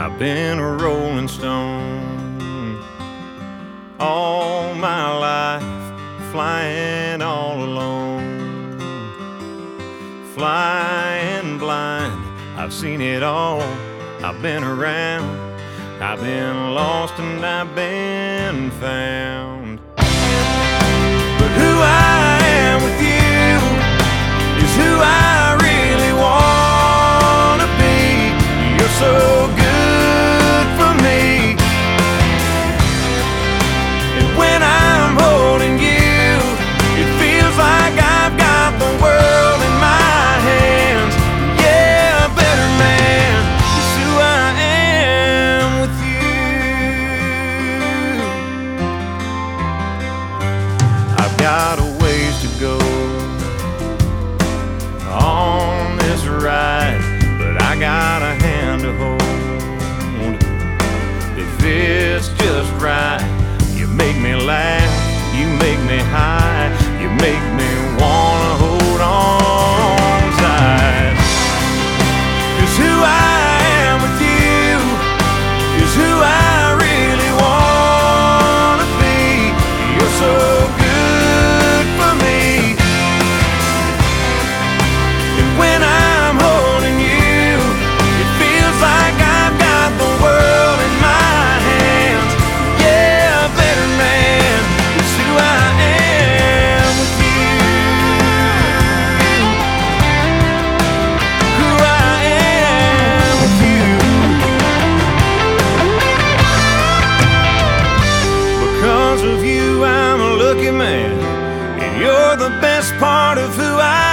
I've been a rolling stone all my life, flying all alone, flying blind. I've seen it all, I've been around, I've been lost and I've been found. Got a ways to go on this ride, but I got a hand to hold. If it's just right, you make me laugh, you make me high, you make Because of you, I'm a lucky man. And you're the best part of who I